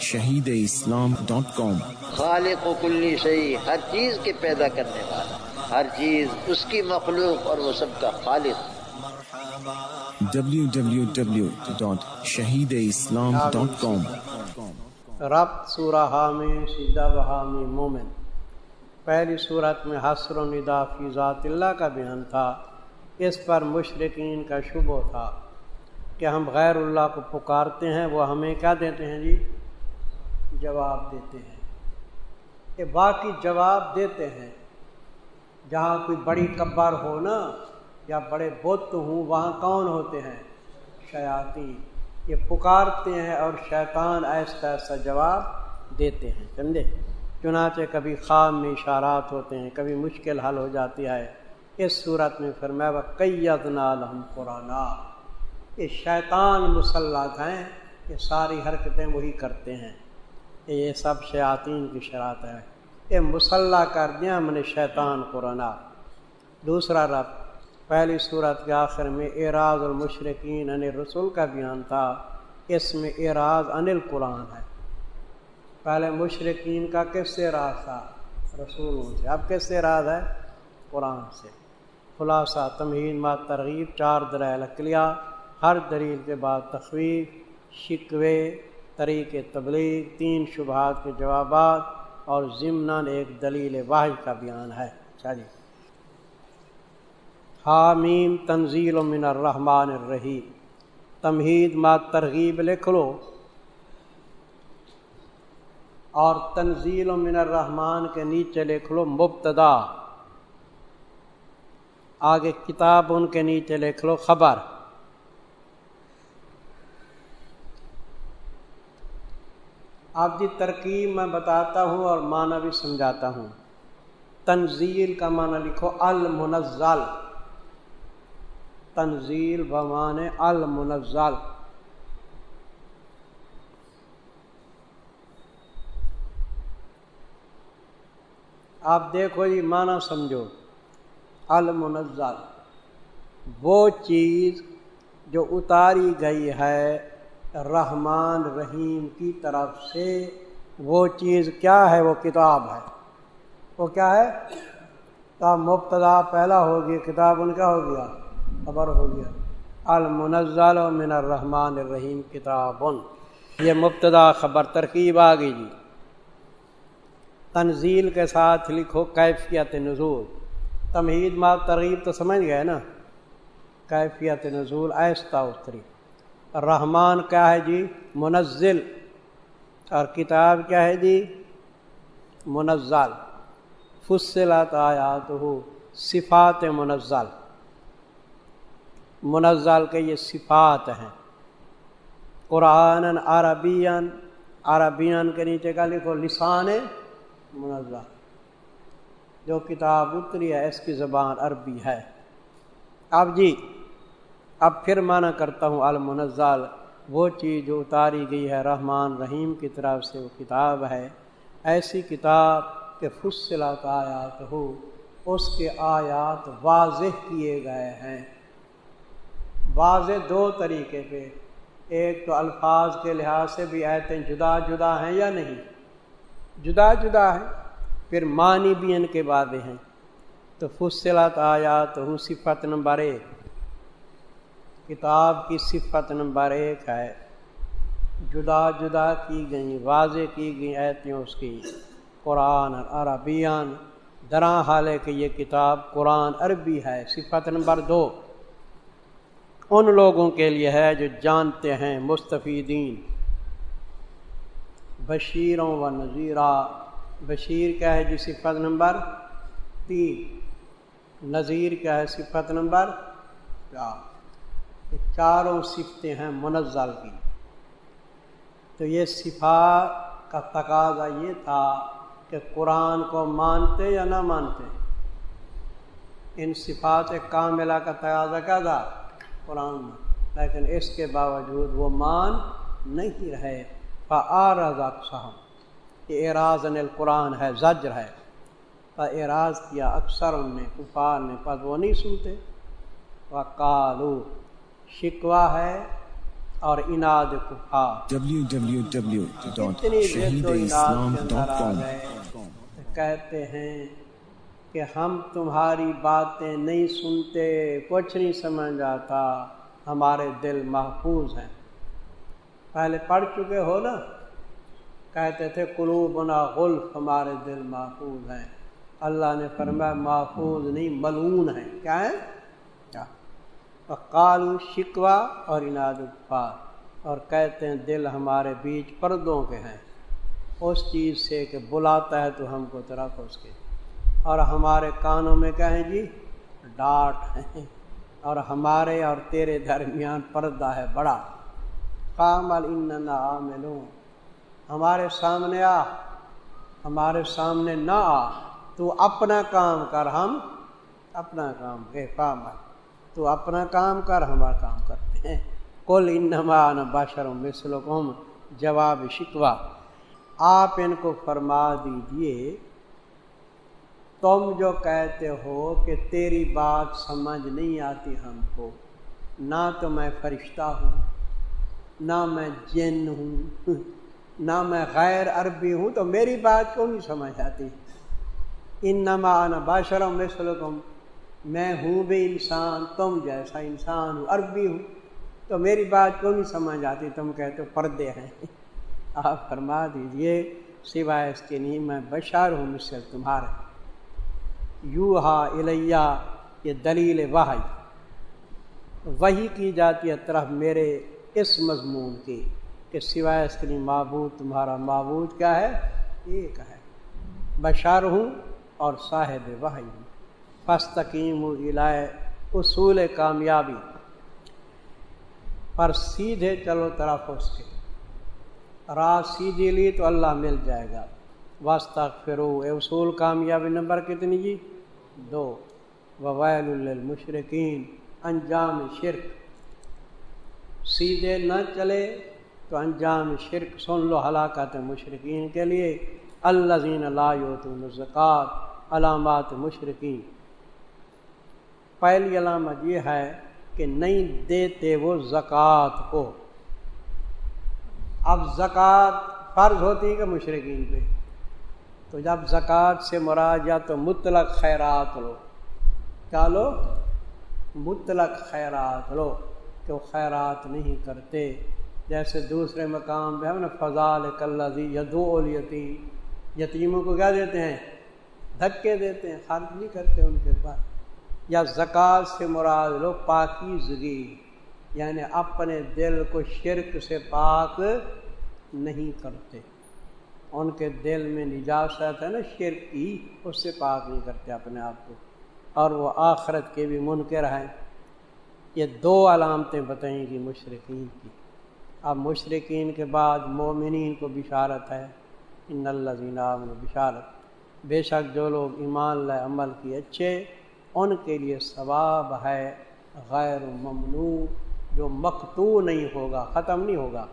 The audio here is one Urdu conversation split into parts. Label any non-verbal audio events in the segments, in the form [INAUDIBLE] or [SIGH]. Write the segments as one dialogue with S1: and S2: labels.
S1: شہید اسلام ڈاٹ کام۔
S2: خالق و کلی شہی ہر چیز کے پیدا کرنے والا ہر چیز اس کی مخلوق اور وہ سب کا خالق۔
S1: www.shahideislam.com
S3: رب سورہ حامی سیدہ بحامی مومن۔ پہلی صورت میں حسر و ندا فی ذات اللہ کا بیان تھا اس پر مشرقین کا شبہ تھا کہ ہم غیر اللہ کو پکارتے ہیں وہ ہمیں کیا دیتے ہیں جی؟ جواب دیتے ہیں۔ کہ باقی جواب دیتے ہیں۔ جہاں کوئی بڑی کبر ہو نا، یا بڑے بت ہوں، وہاں کون ہوتے ہیں؟ شیاتی یہ پکارتے ہیں اور شیطان ایسا ایسا جواب دیتے ہیں، سمجھے؟ چنانچہ کبھی خواب میں اشارات ہوتے ہیں، کبھی مشکل حل ہو جاتی ہے۔ اس صورت میں پھر میں وہ کئی ہم قرآن یہ شیطان مسلط ہیں، یہ ساری حرکتیں وہی کرتے ہیں۔ یہ سب شیاطین کی شرط ہے۔ یہ مسلح کر دیا ہم نے شیطان قرآن دوسرا رب، پہلی صورت کے آخر میں اعراض المشرقین انل رسول کا بیان تھا۔ اس میں اعراض انل قرآن ہے۔ پہلے مشرقین کا کس سے راز تھا؟ رسولوں سے۔ اب کس سے راز ہے؟ قرآن سے۔ خلاصہ، تمہین ما ترغیب، چار درائل اقلیہ ہر دلیل کے بعد تخویف، شکوے طریق تبلیغ، تین شبہات کے جوابات اور ضمن ایک دلیل واحد کا بیان ہے۔ چلیے حامیم تنزیل و من الرحمن الرحیم۔ تمہید ما ترغیب لکھ لو۔ اور تنزیل و من الرحمان کے نیچے لکھ لو مبتدا۔ آگے کتاب ان کے نیچے لکھ لو خبر۔ آپ جی ترکیب میں بتاتا ہوں اور معنی بھی سمجھاتا ہوں۔ تنزیل کا معنی لکھو المنزل۔ تنزیل بمان المنزل۔ آپ دیکھو جی معنی سمجھو۔ المنزل۔ وہ چیز جو اتاری گئی ہے رحمان رحیم کی طرف سے وہ چیز کیا ہے؟ وہ کتاب ہے۔ وہ کیا ہے؟ کتاب مبتدا پہلا ہو گیا، کتاب ان کا ہو گیا، خبر ہو گیا۔ المنزل من الرحمن الرحیم کتاب۔ یہ مبتدا خبر ترکیب آ گئی جی۔ تنزیل کے ساتھ لکھو کیفیت نزول۔ تمہید ما ترغیب تو سمجھ گئے نا؟ کیفیت نزول، ایستا اتری۔ رحمان کیا ہے جی؟ منزل. اور کتاب کیا ہے جی؟ منزل. فصلت آیات ہو صفات منزل. منزل کے یہ صفات ہیں. قرآن عربین عربین کے نیچے کا لکھو، لسان منزل. جو کتاب اتری ہے، اس کی زبان عربی ہے. اب جی اب پھر مانا کرتا ہوں المنزل، وہ چیز جو اتاری گئی ہے رحمان رحیم کی طرف سے، وہ کتاب ہے۔ ایسی کتاب کہ فصلات آیات ہو، اس کے آیات واضح کیے گئے ہیں۔ واضح دو طریقے پہ۔ ایک تو الفاظ کے لحاظ سے بھی آیتیں جدا جدا ہیں یا نہیں؟ جدا جدا ہے پھر معنی بھی ان کے بعد ہیں۔ تو فصلت آیات ہو، صفت نمبر ایک۔ کتاب کی صفت نمبر ایک ہے۔ جدا جدا کی گئی واضح کی گئی ایتیں اس کی۔ قرآن عربیان درا حال ہے کہ یہ کتاب قرآن عربی ہے، صفت نمبر دو۔ ان لوگوں کے لیے ہے جو جانتے ہیں مستفیدین۔ بشیروں و نذیرہ بشیر کیا ہے جی صفت نمبر تین۔ نذیر کیا ہے صفت نمبر چار۔ چاروں صفتیں ہیں منزل کی۔ تو یہ صفات کا تقاضا یہ تھا کہ قرآن کو مانتے یا نہ مانتے۔ ان صفات کاملہ کا تقاضا کیا تھا؟ قرآن میں۔ لیکن اس کے باوجود وہ مان نہیں رہے۔ فعارض صاحب یہ اعراض القرآن ہے، زجر ہے۔ اعراض کیا اکثر ان نے کفار نے، پس وہ نہیں سنتے۔ وہ کالو شکوا ہے اور اناد کہتے ہیں کہ ہم تمہاری باتیں نہیں سنتے کچھ نہیں سمجھ آتا ہمارے دل محفوظ ہیں۔ پہلے پڑھ چکے ہو نا؟ کہتے تھے قلوبنا غلف ہمارے دل محفوظ ہیں۔ اللہ نے فرمایا محفوظ نہیں ملون ہے کیا ہے کالو شکوا اور اناد اور کہتے ہیں دل ہمارے بیچ پردوں کے ہیں۔ اس چیز سے کہ بلاتا ہے تو ہم کو طرف اس کے۔ اور ہمارے کانوں میں کہیں جی؟ ڈاٹ ہیں اور ہمارے اور تیرے درمیان پردہ ہے بڑا۔ کام عاملوں ہمارے سامنے آ۔ ہمارے سامنے نہ آ۔ تو اپنا کام کر ہم اپنا کام۔ اے کام تو اپنا کام کر، ہمارا کام کرتے ہیں۔ کل انمان باشر مثلکم، جواب شکوا آپ ان کو فرما دیجیے، تم جو کہتے ہو کہ تیری بات سمجھ نہیں آتی ہم کو، نہ تو میں فرشتہ ہوں، نہ میں جن ہوں، نہ میں غیر عربی ہوں، تو میری بات کیوں نہیں سمجھ آتی؟ ان نما باشرم مثلکم میں ہوں بھی انسان، تم جیسا انسان ہوں عربی ہوں۔ تو میری بات کیوں نہیں سمجھ آتی؟ تم کہتے ہو پردے ہیں۔ [LAUGHS] آپ فرما دیجیے، سوائے اس کے نہیں، میں بشار ہوں مجھ سے تمہارے۔ یو ہا الیہ، یہ دلیل واحد وہی کی جاتی ہے طرف میرے اس مضمون کی کہ سوائے اس کے معبود، تمہارا معبود کیا ہے؟ ایک ہے۔ بشار ہوں اور صاحب واحد ہوں۔ فستقیم الائے اصول کامیابی۔ پر سیدھے چلو طرف اس کے۔ رات سیدھی لی تو اللہ مل جائے گا۔ واسطہ فرو اصول کامیابی نمبر کتنی جی؟ دو۔ وویل المشرقین انجام شرک۔ سیدھے نہ چلے تو انجام شرک۔ سن لو ہلاکت مشرقین کے لیے۔ اللہ زین زکوٰۃ علامات مشرقین پہلی علامت یہ ہے کہ نہیں دیتے وہ زکوٰۃ کو۔ اب زکوٰۃ فرض ہوتی ہے کہ مشرقین پہ۔ تو جب زکوٰۃ سے مراد یا تو مطلق خیرات لو۔ کیا لو؟ مطلق خیرات لو کہ وہ خیرات نہیں کرتے۔ جیسے دوسرے مقام پہ ہم نے فضال کلزی یدو یتیم یتیموں کو کیا دیتے ہیں؟ دھکے دیتے ہیں، خرچ نہیں کرتے ان کے پاس یا زکوٰۃ سے مراد لو پاکیزگی یعنی اپنے دل کو شرک سے پاک نہیں کرتے۔ ان کے دل میں نجاست ہے نا، شرک کی، اس سے پاک نہیں کرتے اپنے آپ کو۔ اور وہ آخرت کے بھی منکر ہیں۔ یہ دو علامتیں بتائیں گی مشرقین کی۔ اب مشرقین کے بعد مومنین کو بشارت ہے۔ ان اللہ میں بشارت۔ بے شک جو لوگ ایمان لائے، عمل کی اچھے ان کے لیے ثواب ہے غیر ممنوع جو مقتو نہیں ہوگا، ختم نہیں ہوگا۔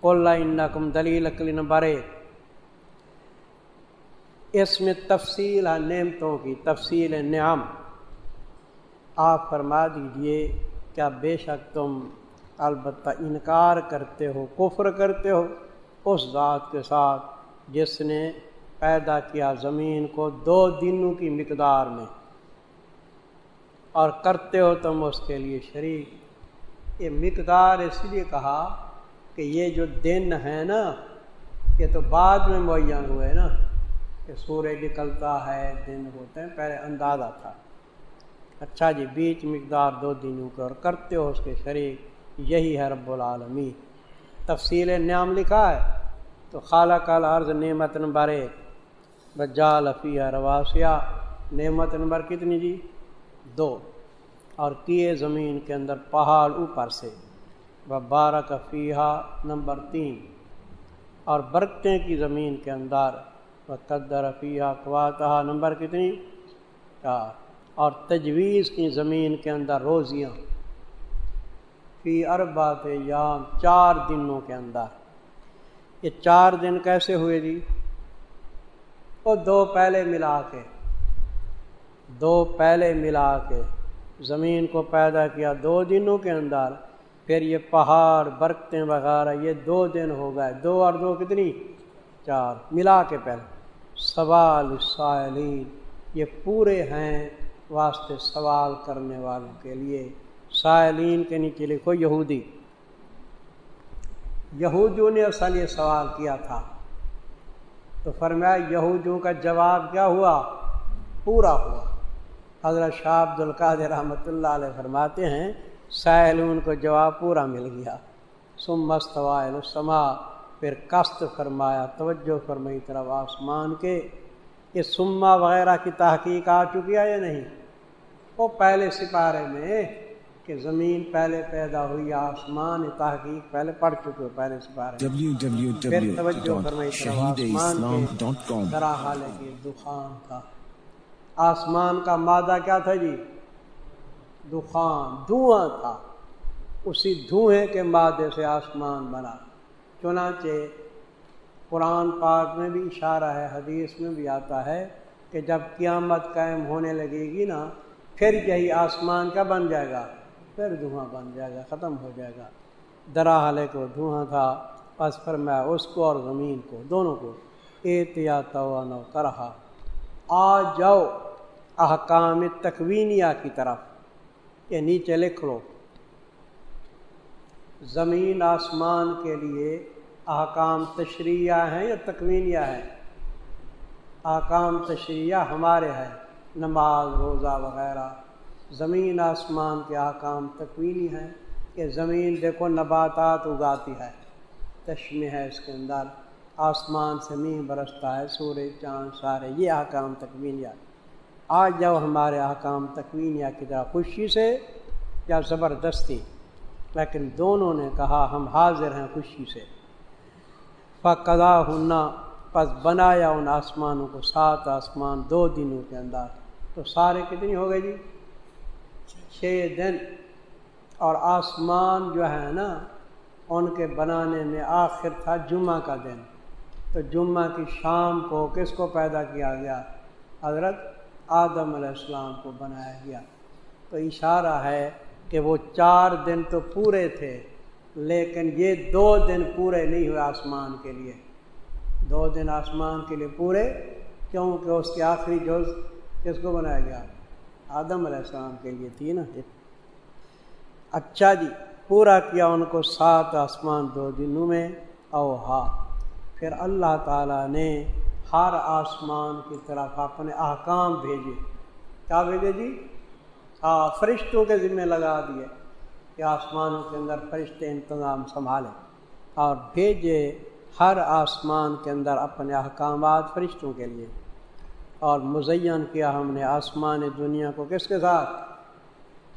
S3: قلعہ کم دلیل اکلی نمبر ایک اس میں تفصیل ہے، نعمتوں کی تفصیل نعم۔ آپ فرما دیجیے، کیا بے شک تم البتہ انکار کرتے ہو، کفر کرتے ہو؟ اس ذات کے ساتھ جس نے پیدا کیا زمین کو دو دنوں کی مقدار میں۔ اور کرتے ہو تم اس کے لیے شریک۔ یہ مقدار اس لیے کہا کہ یہ جو دن ہے نا، یہ تو بعد میں معین ہوئے نا، کہ سورج نکلتا ہے، دن ہوتے ہیں، پہلے اندازہ تھا۔ اچھا جی بیچ مقدار دو دنوں کے اور کرتے ہو اس کے شریک، یہی ہے رب العالمی تفصیل نعم لکھا ہے، تو خالہ کال عرض نعمت نمبر ایک۔ بجا لفیہ رواسیہ، نعمت نمبر کتنی جی؟ دو اور کیے زمین کے اندر پہاڑ اوپر سے۔ بارہ کفیہ نمبر تین۔ اور برقیں کی زمین کے اندر۔ قدر فیہ قواتہ نمبر کتنی؟ چار۔ اور تجویز کی زمین کے اندر روزیاں۔ فی اربات یام چار دنوں کے اندر۔ یہ چار دن کیسے ہوئے جی؟ وہ دو پہلے ملا کے۔ دو پہلے ملا کے زمین کو پیدا کیا، دو دنوں کے اندر پھر یہ پہاڑ، برکتیں وغیرہ یہ دو دن ہو گئے، دو اور دو کتنی؟ چار، ملا کے پہلے۔ سوال سائلین، یہ پورے ہیں واسطے سوال کرنے والوں کے لیے۔ سائلین کے نیچے لکھو، یہودی۔ یہودیوں نے اصل یہ سوال کیا تھا۔ تو فرمایا، یہودیوں کا جواب کیا ہوا؟ پورا ہوا۔ حضرت شاہ عبد القاد رحمۃ اللہ علیہ فرماتے ہیں سائلون کو جواب پورا مل گیا۔ سم مستوائلسما پھر کست فرمایا، توجہ فرمائی طرف آسمان کے۔ یہ سما وغیرہ کی تحقیق آ چکی ہے یا نہیں؟ وہ پہلے سپارے میں کہ زمین پہلے پیدا ہوئی، آسمان تحقیق پہلے پڑھ چکے ہو پہلے سپارے پھر توجہ فرمائی دخان تھا آسمان کا مادہ کیا تھا جی؟ دخان، دھواں تھا۔ اسی دھوئیں کے مادے سے آسمان بنا۔ چنانچہ قرآن پاک میں بھی اشارہ ہے، حدیث میں بھی آتا ہے کہ جب قیامت قائم ہونے لگے گی نا، پھر یہی آسمان کا بن جائے گا، پھر دھواں بن جائے گا، ختم ہو جائے گا۔ دراحلے کو دھواں تھا بس پر میں اس کو اور زمین کو، دونوں کو۔ احتیاط نو کرہا آ جاؤ۔ احکام تکوینیا کی طرف، یہ نیچے لکھ لو۔ زمین آسمان کے لیے احکام تشریح ہیں یا تکوینیا ہے احکام تشریح ہمارے ہیں، نماز، روزہ وغیرہ۔ زمین آسمان کے احکام تکوینی ہیں، کہ زمین دیکھو نباتات اگاتی ہے۔ تشمی ہے اس کے اندر، آسمان سے مین برستا ہے، سورج، چاند، سارے، یہ احکام تکوینیا آج جاؤ ہمارے احکام تکوینیا کی طرح خوشی سے یا زبردستی۔ لیکن دونوں نے کہا ہم حاضر ہیں خوشی سے۔ فقدا ہننا پس بنایا ان آسمانوں کو سات آسمان دو دنوں کے اندر۔ تو سارے کتنی ہو گئے جی؟ چھ دن۔ اور آسمان جو ہے نا، ان کے بنانے میں آخر تھا جمعہ کا دن۔ تو جمعہ کی شام کو کس کو پیدا کیا گیا؟ حضرت آدم علیہ السلام کو بنایا گیا۔ تو اشارہ ہے کہ وہ چار دن تو پورے تھے، لیکن یہ دو دن پورے نہیں ہوئے آسمان کے لیے۔ دو دن آسمان کے لیے پورے کیونکہ اس کے آخری جز کس کو بنایا گیا؟ آدم علیہ السلام کے لیے تھی نا۔ اچھا جی پورا کیا ان کو سات آسمان، دو دنوں میں او ہا پھر اللہ تعالیٰ نے ہر آسمان کی طرف اپنے احکام بھیجے۔ کیا بھیجے جی؟ ہاں فرشتوں کے ذمے لگا دیے کہ آسمانوں کے اندر فرشتے انتظام سنبھالیں اور بھیجے ہر آسمان کے اندر اپنے احکامات فرشتوں کے لیے۔ اور مزین کیا ہم نے آسمان دنیا کو کس کے ساتھ؟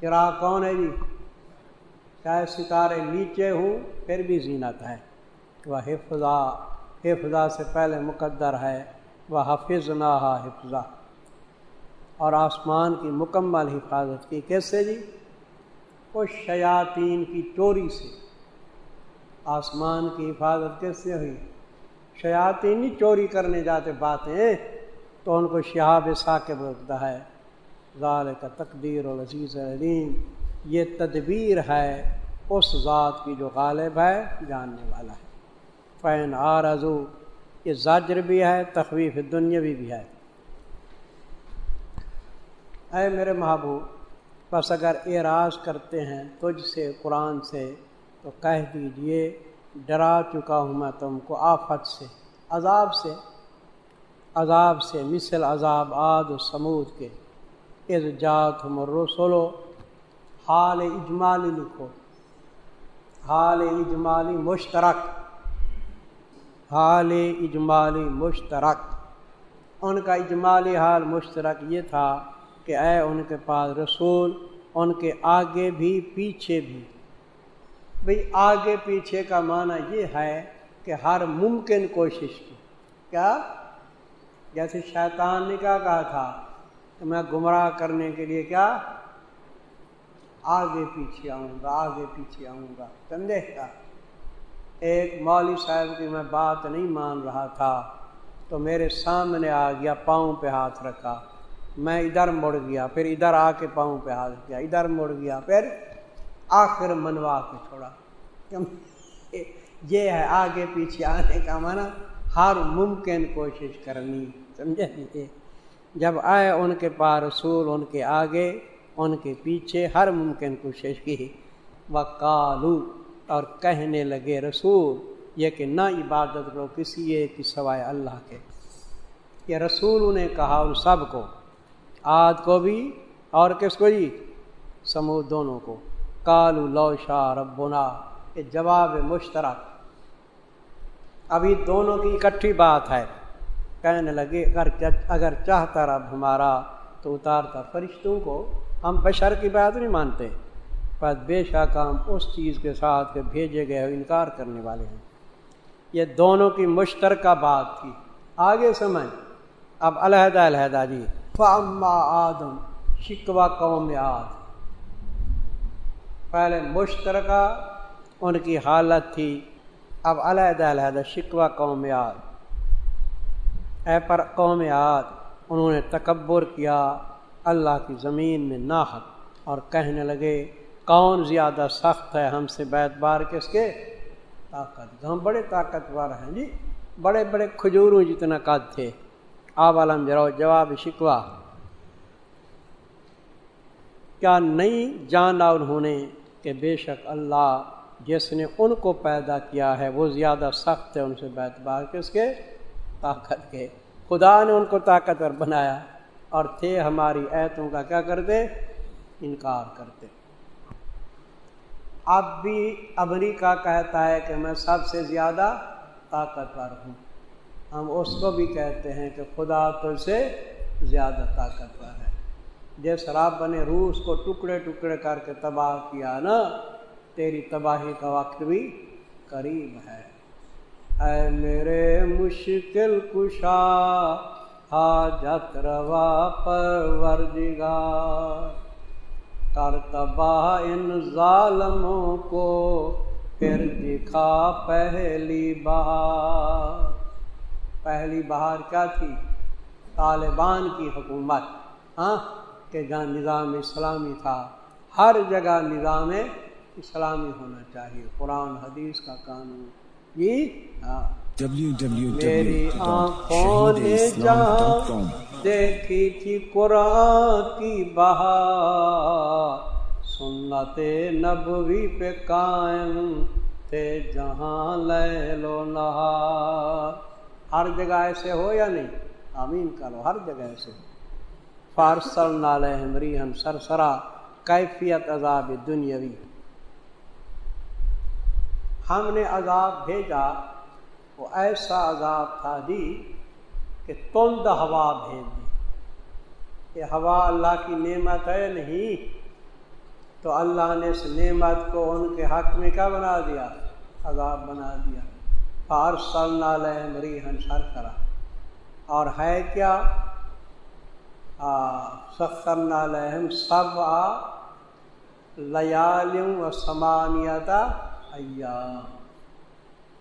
S3: چرا کون ہے جی؟ چاہے ستارے نیچے ہوں، پھر بھی زینت ہے وہ حفظہ حفظہ سے پہلے مقدر ہے وہ حفظ نہ حفظہ۔ اور آسمان کی مکمل حفاظت کی کیسے جی؟ وہ شیاطین کی چوری سے۔ آسمان کی حفاظت کیسے ہوئی؟ شیاطین ہی چوری کرنے جاتے باتیں تو ان کو شہاب ثاقب رکھتا ہے۔ ظال کا تقدیر و عزیز علیم یہ تدبیر ہے، اس ذات کی جو غالب ہے، جاننے والا ہے۔ فین آرزو، یہ زاجر بھی ہے، تخویف دنیاوی بھی ہے۔ اے میرے محبوب، بس اگر اعراض کرتے ہیں تجھ سے، قرآن سے، تو کہہ دیجیے، ڈرا چکا ہوں میں تم کو آفت سے، عذاب سے۔ عذاب سے، مثل عذاب آد و سمود کے۔ از جات رسولو حال اجمالی لکھو۔ حال اجمالی مشترک۔ حال اجمالی مشترک۔ ان کا اجمالی حال مشترک یہ تھا کہ اے ان کے پاس رسول، ان کے آگے بھی، پیچھے بھی۔ بھئی آگے پیچھے کا معنی یہ ہے کہ ہر ممکن کوشش کی۔ کیا؟ جیسے شیطان نے کیا کہا تھا کہ میں گمراہ کرنے کے لیے کیا؟ آگے پیچھے آؤں گا، آگے پیچھے آؤں گا۔ سمجھے؟ کا ایک مولوی صاحب کی میں بات نہیں مان رہا تھا، تو میرے سامنے آ گیا، پاؤں پہ ہاتھ رکھا۔ میں ادھر مڑ گیا، پھر ادھر آ کے پاؤں پہ ہاتھ کیا ادھر مڑ گیا، پھر آخر منوا کے چھوڑا۔ یہ ہے، آگے پیچھے آنے کا مانا ہر ممکن کوشش کرنی، سمجھے؟ جب آئے ان کے پاس رسول ان کے آگے، ان کے پیچھے، ہر ممکن کوشش کی۔ وہ کالو اور کہنے لگے رسول، یہ کہ نہ عبادت کرو کسی ایک کی سوائے اللہ کے۔ یہ رسول نے کہا ان سب کو، آد کو بھی اور کس کو جی؟ سمو دونوں کو۔ کالو لو شاہ ربنا، یہ جواب مشترک۔ ابھی دونوں کی اکٹھی بات ہے۔ کہنے لگے، اگر اگر چاہتا رب ہمارا تو اتارتا فرشتوں کو۔ ہم بشر کی بات نہیں مانتے۔ پر بے شک ہم اس چیز کے ساتھ کہ بھیجے گئے انکار کرنے والے ہیں۔ یہ دونوں کی مشترکہ بات تھی۔ آگے سمجھ۔ اب علیحدہ علیحدہ جی۔ فاما آدم شکوا قوم آد۔ پہلے مشترکہ ان کی حالت تھی۔ اب علیحدہ علیحدہ شکوا قوم آد۔ اے پر قوم آد، انہوں نے تکبر کیا۔ اللہ کی زمین میں ناحق اور کہنے لگے کون زیادہ سخت ہے ہم سے بیت بار کس کے؟ طاقت۔ ہم بڑے طاقتور ہیں جی۔ بڑے بڑے کھجوروں جتنا قد تھے۔ آب عالم جراؤ، جواب شکوا کیا نہیں جانا انہوں نے کہ بے شک اللہ جس نے ان کو پیدا کیا ہے، وہ زیادہ سخت ہے ان سے بیت بار کس کے؟ طاقت کے۔ خدا نے ان کو طاقتور بنایا اور تھے ہماری ایتوں کا کیا کرتے؟ انکار کرتے۔ اب بھی امریکہ کہتا ہے کہ میں سب سے زیادہ طاقتور ہوں۔ ہم اس کو بھی کہتے ہیں کہ خدا تو سے زیادہ طاقتور ہے۔ جس رب نے روس کو ٹکڑے ٹکڑے کر کے تباہ کیا نا، تیری تباہی کا وقت بھی قریب ہے۔ اے میرے مشکل کشا، حاجت روا پر کر تباہ ان ظالموں کو پھر دکھا پہلی بار پہلی بہار کیا تھی؟ طالبان کی حکومت ہاں کہ جہاں نظام اسلامی تھا۔ ہر جگہ نظام اسلامی ہونا چاہیے۔ قرآن حدیث کا قانون۔ جی؟ ہاں۔ میری آنکھوں نے جہاں دیکھی تھی قرآن کی بہار سنت نبوی پہ قائم تھے جہاں لے لو نہار ہر جگہ ایسے ہو یا نہیں? آمین کرو ہر جگہ ایسے فارسل نال مری ہم سرسرا کیفیت عذاب دنیاوی ہم نے عذاب بھیجا، وہ ایسا عذاب تھا جی کہ تند ہوا بھیج دی۔ یہ ہوا اللہ کی نعمت ہے نہیں؟ تو اللہ نے اس نعمت کو ان کے حق میں کیا بنا دیا؟ عذاب بنا دیا۔ فارسل مری ہن سر کرا اور ہے کیا؟ سخر نالحم سب آ لیالم و سمانیتا ایام۔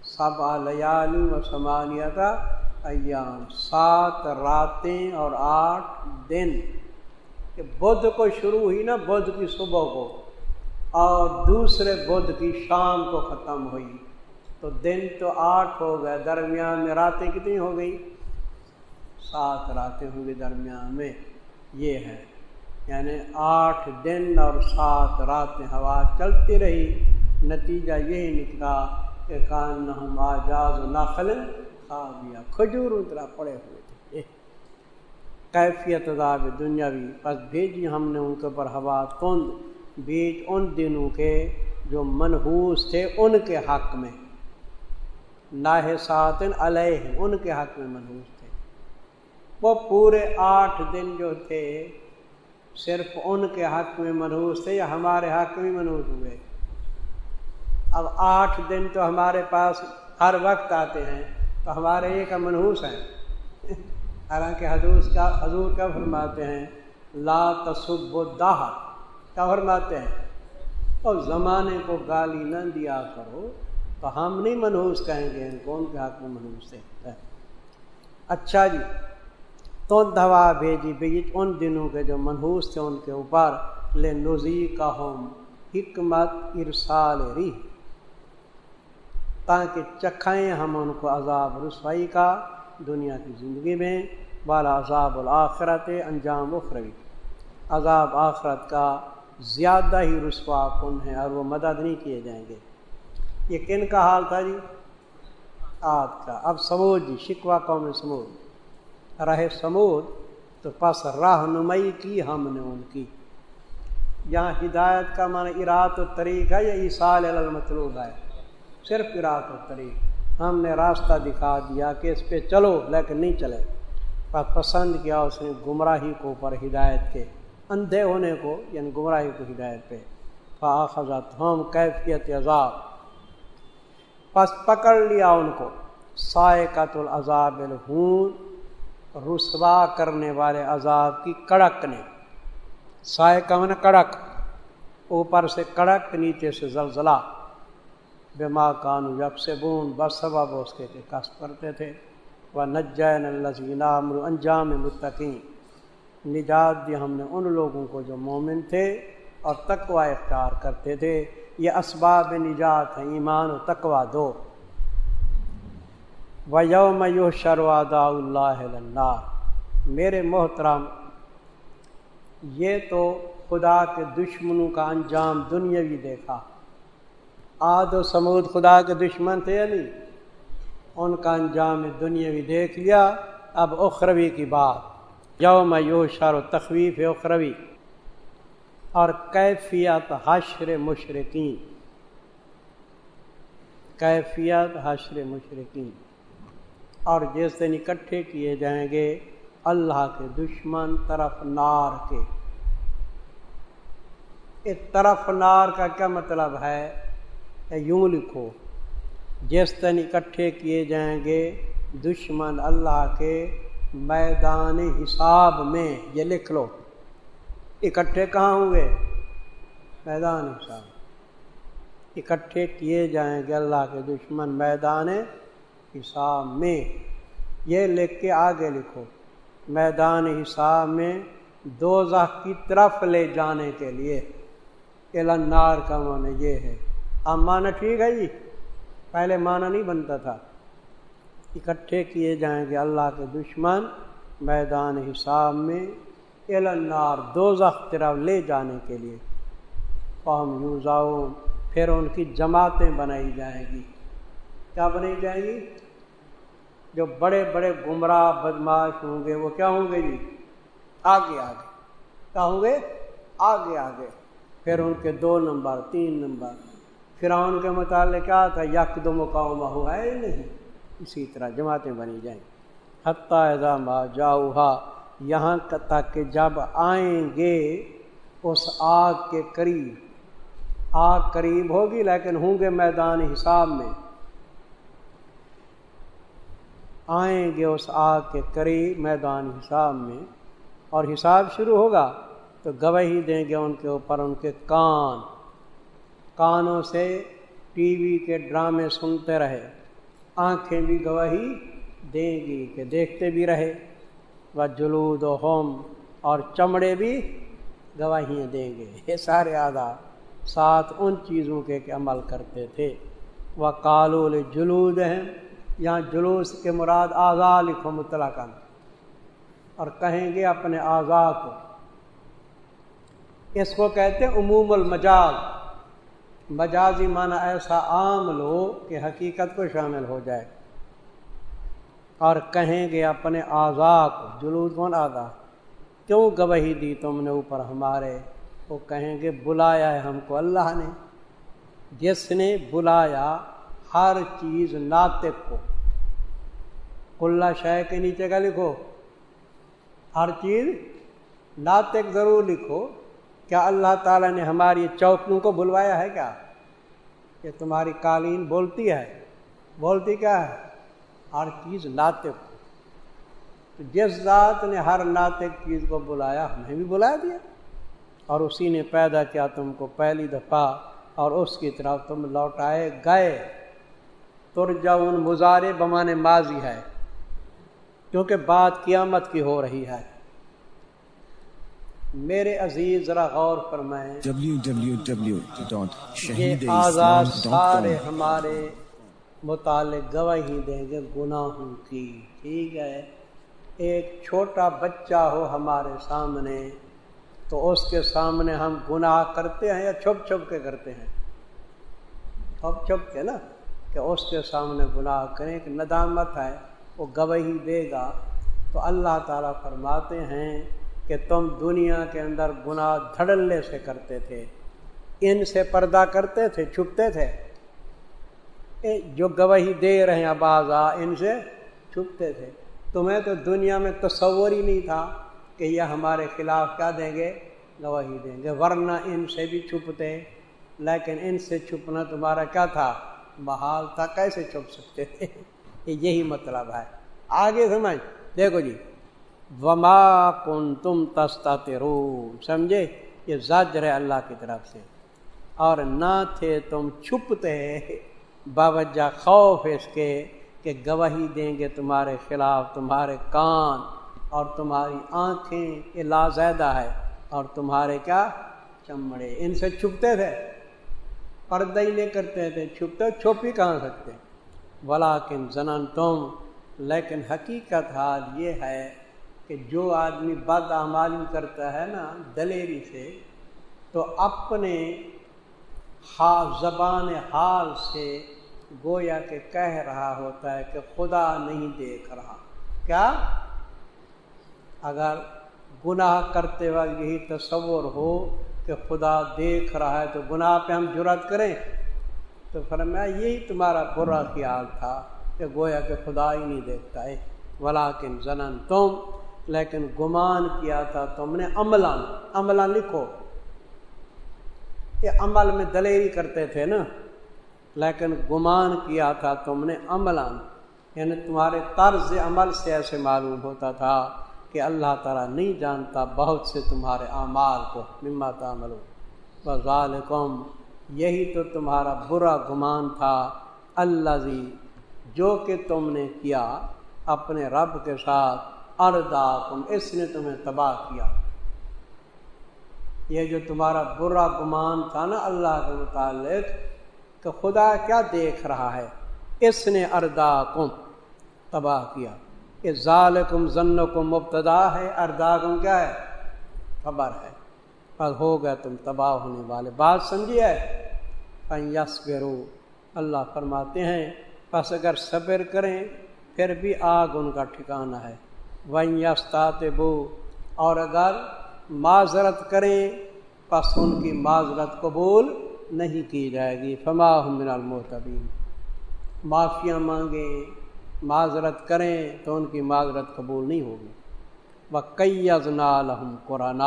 S3: سب آ لیالم و سمانیتا ایام، سات راتیں اور آٹھ دن۔ کہ بدھ کو شروع ہوئی نا، بدھ کی صبح کو، اور دوسرے بدھ کی شام کو ختم ہوئی۔ تو دن تو آٹھ ہو گئے، درمیان میں راتیں کتنی ہو گئی؟ سات راتیں ہوں گی درمیان میں۔ یہ ہے۔ یعنی آٹھ دن اور سات راتیں ہوا چلتی رہی۔ نتیجہ یہی نکلا کہ کان ہم آجاز و کھا دیا کھجور اترا پڑے ہوئے تھے۔ کیفیت عذاب دنیاوی۔ بس بھیجی ہم نے ان کے اوپر ہوا کند بیج ان دنوں کے جو منحوس تھے ان کے حق میں۔ ناہ ساتن علیہ ان کے حق میں منحوس تھے۔ وہ پورے آٹھ دن جو تھے صرف ان کے حق میں منحوس تھے یا ہمارے حق میں منحوس ہوئے۔ اب آٹھ دن تو ہمارے پاس ہر وقت آتے ہیں۔ تو ہمارے یہ کا منحوس ہیں۔ حالانکہ حضور کا حضور کیا فرماتے ہیں؟ لا تصب و داہ کیا فرماتے ہیں؟ اور زمانے کو گالی نہ دیا کرو تو ہم نہیں منحوس کہیں گے۔ کون کے حق میں منحوس ہے؟ اچھا جی تو دوا بھیجی بھیجی ان دنوں کے جو منحوس تھے ان کے اوپر لے نزی کا ہوم حکمت ارسال ری تاکہ چکھائیں ہم ان کو عذاب رسوائی کا دنیا کی زندگی میں بالا عذاب الآخرت انجام اخروی۔ عذاب آخرت کا زیادہ ہی رسوا کن ہے اور وہ مدد نہیں کیے جائیں گے۔ یہ کن کا حال تھا جی؟ آپ کا۔ اب سمود جی شکوا قوم سمود۔ رہے سمود تو پس رہنمائی کی ہم نے ان کی۔ یہاں ہدایت کا معنی ارات و طریق ہے یا عیسال المطلوب ہے؟ صرف ارات و طریق ہم نے راستہ دکھا دیا کہ اس پہ چلو، لیکن نہیں چلے۔ پر پسند کیا اس نے گمراہی کو اوپر ہدایت کے، اندھے ہونے کو یعنی گمراہی کو ہدایت پہ۔ فاخذت ہم کیفیت عذاب۔ پس پکڑ لیا ان کو۔ سائے قط العذاب الہون، رسوا کرنے والے عذاب کی کڑک نے۔ سائے کا من کڑک۔ اوپر سے کڑک، نیچے سے زلزلہ۔ بے ماں کانو جب سے بون بس سبب اس کے کس کرتے تھے۔ وہ نجین الزین انجام متقین نجات دی ہم نے ان لوگوں کو جو مومن تھے اور تقوا اختیار کرتے تھے۔ یہ اسباب نجات ہیں، ایمان و تقوا دو۔ و یوم یو شروادا اللہ اللہ میرے محترم، یہ تو خدا کے دشمنوں کا انجام دنیاوی دیکھا۔ آد و سمود خدا کے دشمن تھے یا نہیں؟ ان کا انجام دنیاوی دیکھ لیا، اب اخروی کی بات۔ یوم یو شر و تخویف اخروی۔ اور کیفیت حشر مشرقین۔ کیفیت حشر مشرقین۔ اور جس دن اکٹھے کیے جائیں گے، اللہ کے دشمن طرف نار کے۔ اس طرف نار کا کیا مطلب ہے؟ یوں لکھو، جس دن اکٹھے کیے جائیں گے دشمن اللہ کے میدان حساب میں، یہ لکھ لو، اکٹھے کہاں ہوں گے؟ میدان حساب۔ اکٹھے کیے جائیں گے اللہ کے دشمن میدان حساب میں۔ یہ لکھ کے آگے لکھو، میدان حساب میں دو کی طرف لے جانے کے لیے۔ النار کا معنی یہ ہے۔ اب معنی ٹھیک ہے جی؟ پہلے معنی نہیں بنتا تھا۔ اکٹھے کیے جائیں گے اللہ کے دشمن میدان حساب میں النار دو طرف لے جانے کے لیے۔ قوم یوزاؤ پھر ان کی جماعتیں بنائی جائیں گی۔ کیا بنائی جائیں گی؟ جو بڑے بڑے گمراہ بدماش ہوں گے، وہ کیا ہوں گے جی؟ آگے آگے۔ کیا ہوں گے؟ آگے آگے۔ پھر ان کے دو نمبر، تین نمبر۔ پھر ان کے متعلق کیا تھا یک دو مقامہ ہوا ہے نہیں؟ اسی طرح جماعتیں بنی جائیں۔ حتیٰ اعظام جاؤ یہاں تک کہ جب آئیں گے، اس آگ کے قریب۔ آگ قریب ہوگی، لیکن ہوں گے میدان حساب میں۔ آئیں گے اس آگ کے قریب، میدان حساب میں۔ اور حساب شروع ہوگا، تو گواہی دیں گے ان کے اوپر ان کے کان۔ کانوں سے ٹی وی کے ڈرامے سنتے رہے۔ آنکھیں بھی گواہی دیں گی کہ دیکھتے بھی رہے۔ و جلود و ہوم اور چمڑے بھی گواہیاں دیں گے۔ یہ سارے آداب ساتھ ان چیزوں کے کہ عمل کرتے تھے۔ وہ کالول جلود ہیں یہاں جلوس کے مراد آزاد لکھو مطلق اور کہیں گے اپنے آزاد کو۔ اس کو کہتے ہیں عموم المجاز مجازی معنی ایسا عام لو کہ حقیقت کو شامل ہو جائے۔ اور کہیں گے اپنے آزاد کو جلوس کون آزاد کیوں گواہی دی تم نے اوپر ہمارے؟ وہ کہیں گے بلایا ہے ہم کو اللہ نے۔ جس نے بلایا ہر چیز ناطق کو۔ کلّہ شہ کے نیچے کا لکھو۔ ہر چیز ناطق ضرور لکھو۔ کیا اللہ تعالیٰ نے ہماری چوکیوں کو بلوایا ہے کیا؟ کہ تمہاری قالین بولتی ہے۔ بولتی کیا ہے؟ ہر چیز ناطق تو جس ذات نے ہر ناطق چیز کو بلایا، ہمیں بھی بلا دیا۔ اور اسی نے پیدا کیا تم کو پہلی دفعہ، اور اس کی طرف تم لوٹائے گئے۔ تر جاؤن مزارے بمان ماضی ہے، کیونکہ بات قیامت کی ہو رہی ہے۔ میرے عزیز، ذرا غور فرمائیں۔
S1: www.shahideislam.com
S3: آزاد سارے ہمارے متعلق گواہی دیں گے، گناہوں کی۔ ٹھیک ہے؟ ایک چھوٹا بچہ ہو ہمارے سامنے، تو اس کے سامنے ہم گناہ کرتے ہیں یا چھپ چھپ کے کرتے ہیں؟ چھپ چھپ کے نا، کہ اس کے سامنے گناہ کریں۔ کہ ندامت ہے، وہ گواہی دے گا۔ تو اللہ تعالیٰ فرماتے ہیں کہ تم دنیا کے اندر گناہ دھڑلے سے کرتے تھے، ان سے پردہ کرتے تھے، چھپتے تھے۔ جو گواہی دے رہے ہیں آ، ان سے چھپتے تھے۔ تمہیں تو دنیا میں تصور ہی نہیں تھا کہ یہ ہمارے خلاف کیا دیں گے، گواہی دیں گے، ورنہ ان سے بھی چھپتے۔ لیکن ان سے چھپنا تمہارا کیا تھا؟ بحال تھا۔ کیسے چھپ سکتے تھے؟ [LAUGHS] یہی مطلب ہے۔ آگے سمجھ۔ دیکھو جی وما کن تم تستا سمجھے؟ یہ زجر ہے اللہ کی طرف سے۔ اور نہ تھے تم چھپتے۔ باوجہ خوف اس کے کہ گواہی دیں گے تمہارے خلاف، تمہارے کان اور تمہاری آنکھیں یہ لازیدہ ہے۔ اور تمہارے کیا؟ چمڑے۔ ان سے چھپتے تھے۔ پردہ ہی نہیں کرتے تھے۔ چھپتے چھپ ہی کہاں سکتے؟ بلا کن زنن تم لیکن حقیقت حال یہ ہے کہ جو آدمی بد اعمالی کرتا ہے نا دلیری سے، تو اپنے زبان حال سے گویا کہ کہہ رہا ہوتا ہے کہ خدا نہیں دیکھ رہا۔ کیا؟ اگر گناہ کرتے وقت یہی تصور ہو کہ خدا دیکھ رہا ہے تو گناہ پہ ہم جرت کریں۔ تو فرمایا یہی تمہارا برا خیال تھا کہ گویا کہ خدا ہی نہیں دیکھتا ہے۔ ولاکن زنن تم لیکن گمان کیا تھا تم نے عملہ عملہ لکھو۔ یہ عمل میں دلیری کرتے تھے نا۔ لیکن گمان کیا تھا تم نے عملہ یعنی تمہارے طرز عمل سے ایسے معلوم ہوتا تھا کہ اللہ تعالیٰ نہیں جانتا بہت سے تمہارے اعمال کو۔ ممت عمل وزالکم یہی تو تمہارا برا گمان تھا۔ اللہ زی جو کہ تم نے کیا اپنے رب کے ساتھ۔ اردا تم اس نے تمہیں تباہ کیا۔ یہ جو تمہارا برا گمان تھا نا اللہ کے متعلق کہ خدا کیا دیکھ رہا ہے؟ اس نے اردا کم تباہ کیا۔ یہ ظالکم ضن کم مبتدا ہے اردا کم کیا ہے؟ خبر ہے۔ بس ہو گئے تم تباہ ہونے والے۔ بات سمجھیے یس گرو اللہ فرماتے ہیں بس اگر صبر کریں، پھر بھی آگ ان کا ٹھکانہ ہے۔ وسطات بو اور اگر معذرت کریں، پس ان کی معذرت قبول نہیں کی جائے گی۔ فما من المحتبین معافیاں مانگیں، معذرت کریں تو ان کی معذرت قبول نہیں ہوگی۔ وہ کئی قرآن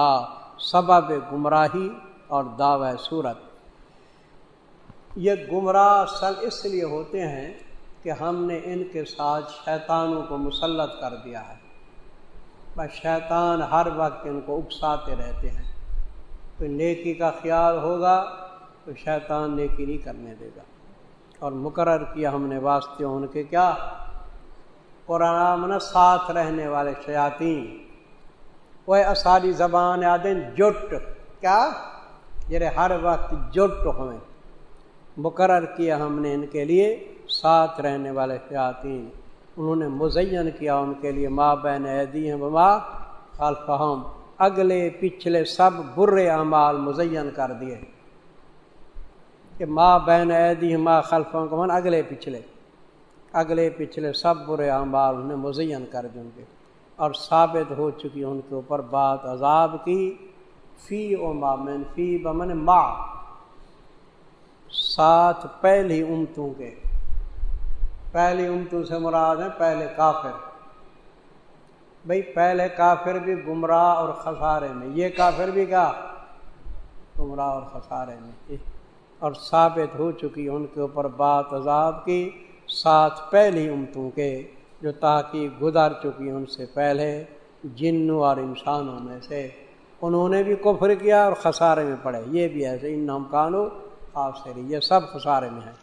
S3: سبب گمراہی اور دعوی صورت۔ یہ گمراہ سل اس لیے ہوتے ہیں کہ ہم نے ان کے ساتھ شیطانوں کو مسلط کر دیا ہے۔ بس شیطان ہر وقت ان کو اکساتے رہتے ہیں۔ تو نیکی کا خیال ہوگا تو شیطان نیکی نہیں کرنے دے گا۔ اور مقرر کیا ہم نے واسطے ان کے کیا؟ قرآن ساتھ رہنے والے شیاطین۔ وہ اساری زبان آدین جٹ۔ کیا؟ جرے ہر وقت جٹ ہوئے۔ مقرر کیا ہم نے ان کے لیے؟ ساتھ رہنے والے شیاطین۔ انہوں نے مزین کیا، ان کے لیے ماں بہن عیدی ہیں بما خالفہم اگلے پچھلے سب برے اعمال مزین کر دیے۔ کہ ماں بہن عیدی ماں خلفوں کو من اگلے پچھلے۔ اگلے پچھلے سب برے اعمال انہیں مزین کر دیں گے اور ثابت ہو چکی ان کے اوپر بات عذاب کی۔ فی او مامن فی بمن ماں ساتھ پہلی امتوں کے۔ پہلی امتوں سے مراد ہیں، پہلے کافر۔ بھائی پہلے کافر بھی گمراہ اور خسارے میں۔ یہ کافر بھی کیا گمراہ اور خسارے میں۔ اور ثابت ہو چکی ان کے اوپر بات عذاب کی ساتھ پہلی امتوں کے، جو تاکہ گزر چکی ان سے پہلے جنوں اور انسانوں میں سے۔ انہوں نے بھی کفر کیا اور خسارے میں پڑے۔ یہ بھی ایسے ان نام کانو خاصری یہ سب خسارے میں ہیں۔